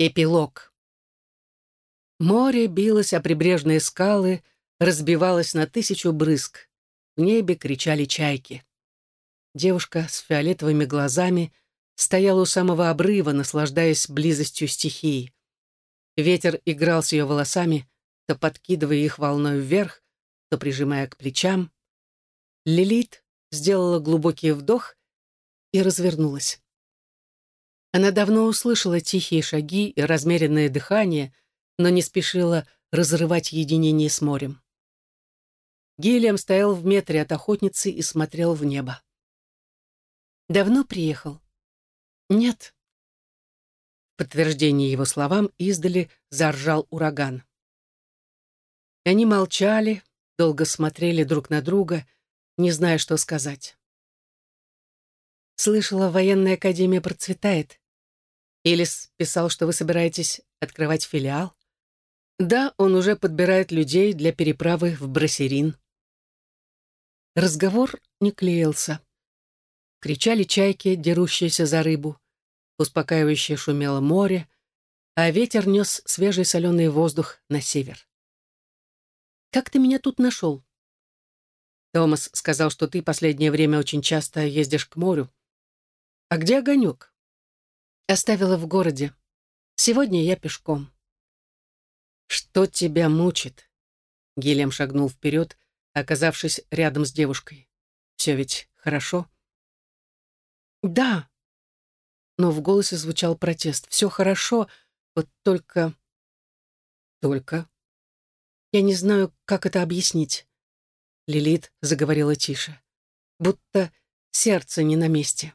Эпилог. Море билось о прибрежные скалы, разбивалось на тысячу брызг. В небе кричали чайки. Девушка с фиолетовыми глазами стояла у самого обрыва, наслаждаясь близостью стихии. Ветер играл с ее волосами, то подкидывая их волной вверх, то прижимая к плечам. Лилит сделала глубокий вдох и развернулась. Она давно услышала тихие шаги и размеренное дыхание, но не спешила разрывать единение с морем. Гильям стоял в метре от охотницы и смотрел в небо. «Давно приехал?» «Нет». В подтверждение его словам издали заржал ураган. Они молчали, долго смотрели друг на друга, не зная, что сказать. Слышала, военная академия процветает. Илис писал, что вы собираетесь открывать филиал. Да, он уже подбирает людей для переправы в Брасерин. Разговор не клеился. Кричали чайки, дерущиеся за рыбу. Успокаивающе шумело море, а ветер нес свежий соленый воздух на север. «Как ты меня тут нашел?» Томас сказал, что ты последнее время очень часто ездишь к морю. «А где огонек?» «Оставила в городе. Сегодня я пешком». «Что тебя мучит?» Гильям шагнул вперед, оказавшись рядом с девушкой. «Все ведь хорошо?» «Да». Но в голосе звучал протест. «Все хорошо, вот только...» «Только?» «Я не знаю, как это объяснить». Лилит заговорила тише. «Будто сердце не на месте»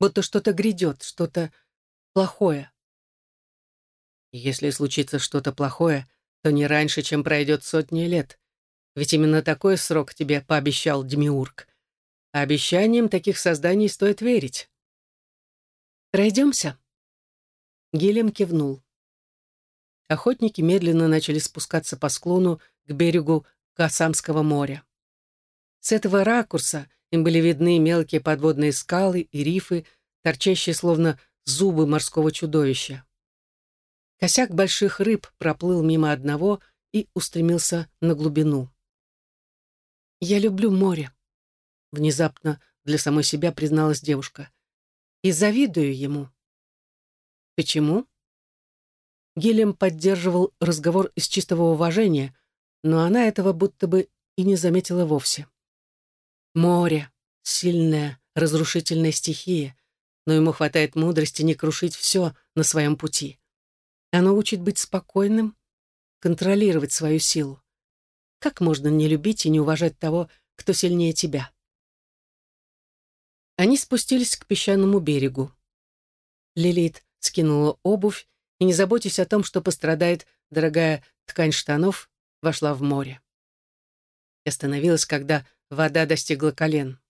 будто что-то грядет, что-то плохое. Если случится что-то плохое, то не раньше, чем пройдет сотни лет. Ведь именно такой срок тебе пообещал Демиург. А обещаниям таких созданий стоит верить. «Пройдемся?» Гелем кивнул. Охотники медленно начали спускаться по склону к берегу Касамского моря. С этого ракурса им были видны мелкие подводные скалы и рифы, торчащие словно зубы морского чудовища. Косяк больших рыб проплыл мимо одного и устремился на глубину. «Я люблю море», — внезапно для самой себя призналась девушка. «И завидую ему». «Почему?» Гелем поддерживал разговор из чистого уважения, но она этого будто бы и не заметила вовсе. Море — сильная, разрушительная стихия, но ему хватает мудрости не крушить все на своем пути. Оно учит быть спокойным, контролировать свою силу. Как можно не любить и не уважать того, кто сильнее тебя? Они спустились к песчаному берегу. Лилит скинула обувь и, не заботясь о том, что пострадает дорогая ткань штанов, вошла в море. Остановилась, когда Вода достигла колен.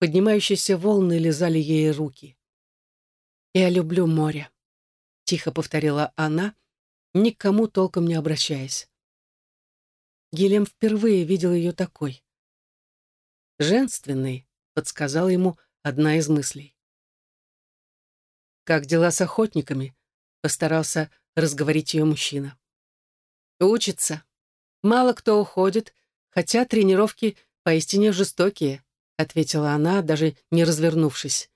Поднимающиеся волны лизали ей руки. «Я люблю море», — тихо повторила она, никому толком не обращаясь. Гелем впервые видел ее такой. «Женственный», — подсказала ему одна из мыслей. «Как дела с охотниками?» — постарался разговорить ее мужчина. «Учится. Мало кто уходит, хотя тренировки поистине жестокие», — ответила она, даже не развернувшись.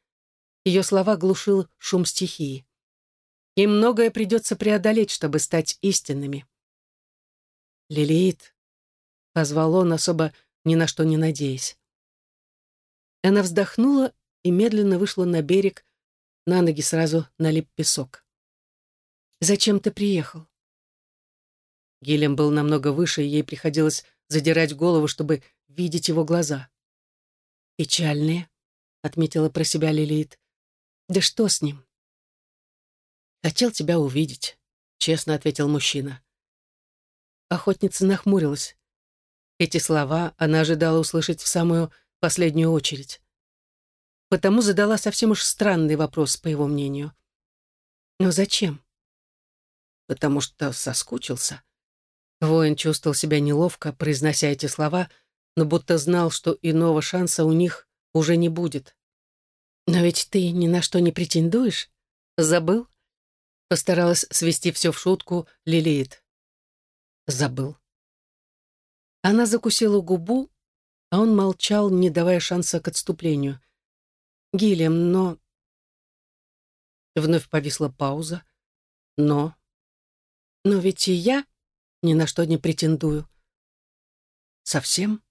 Ее слова глушил шум стихии. «Им многое придется преодолеть, чтобы стать истинными». «Лилит», — позвал он, особо ни на что не надеясь. Она вздохнула и медленно вышла на берег, на ноги сразу налип песок. «Зачем ты приехал?» Гилем был намного выше, и ей приходилось задирать голову, чтобы видеть его глаза. «Печальные», — отметила про себя Лилит. «Да что с ним?» «Хотел тебя увидеть», — честно ответил мужчина. Охотница нахмурилась. Эти слова она ожидала услышать в самую последнюю очередь. Потому задала совсем уж странный вопрос, по его мнению. «Но зачем?» «Потому что соскучился». Воин чувствовал себя неловко, произнося эти слова — но будто знал, что иного шанса у них уже не будет. «Но ведь ты ни на что не претендуешь? Забыл? Постаралась свести все в шутку Лилит. Забыл. Она закусила губу, а он молчал, не давая шанса к отступлению. «Гильям, но...» Вновь повисла пауза. «Но...» «Но ведь и я ни на что не претендую». «Совсем?»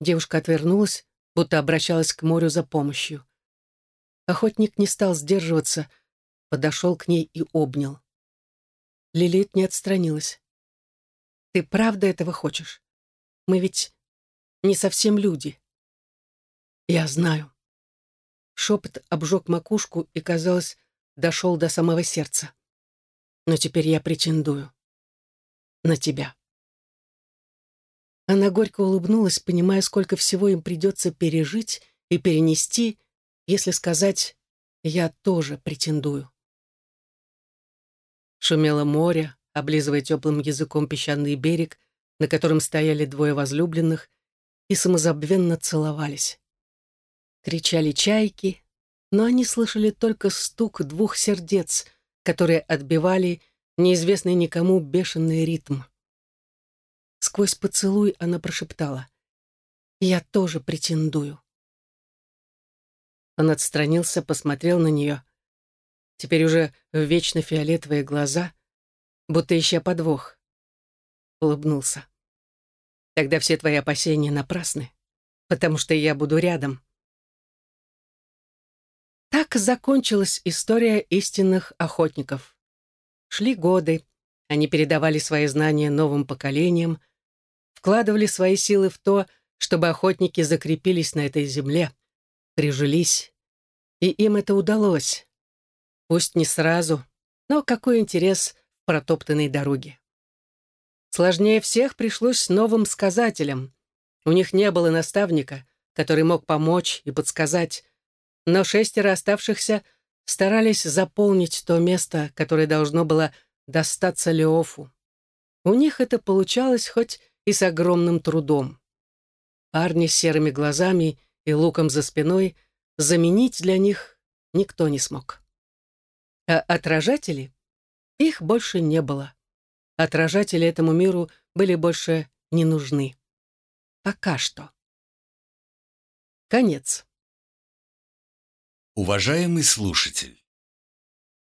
Девушка отвернулась, будто обращалась к морю за помощью. Охотник не стал сдерживаться, подошел к ней и обнял. Лилит не отстранилась. «Ты правда этого хочешь? Мы ведь не совсем люди». «Я знаю». Шепот обжег макушку и, казалось, дошел до самого сердца. «Но теперь я претендую. На тебя». Она горько улыбнулась, понимая, сколько всего им придется пережить и перенести, если сказать «я тоже претендую». Шумело море, облизывая теплым языком песчаный берег, на котором стояли двое возлюбленных, и самозабвенно целовались. Кричали чайки, но они слышали только стук двух сердец, которые отбивали неизвестный никому бешеный ритм. Сквозь поцелуй она прошептала. «Я тоже претендую». Он отстранился, посмотрел на нее. Теперь уже в вечно фиолетовые глаза, будто ища подвох. Улыбнулся. «Тогда все твои опасения напрасны, потому что я буду рядом». Так закончилась история истинных охотников. Шли годы, они передавали свои знания новым поколениям, вкладывали свои силы в то, чтобы охотники закрепились на этой земле, прижились. И им это удалось. Пусть не сразу, но какой интерес в протоптанной дороге. Сложнее всех пришлось новым сказателям. У них не было наставника, который мог помочь и подсказать, но шестеро оставшихся старались заполнить то место, которое должно было достаться Леофу. У них это получалось хоть и с огромным трудом. Парни с серыми глазами и луком за спиной заменить для них никто не смог. А отражатели? Их больше не было. Отражатели этому миру были больше не нужны. Пока что. Конец. Уважаемый слушатель,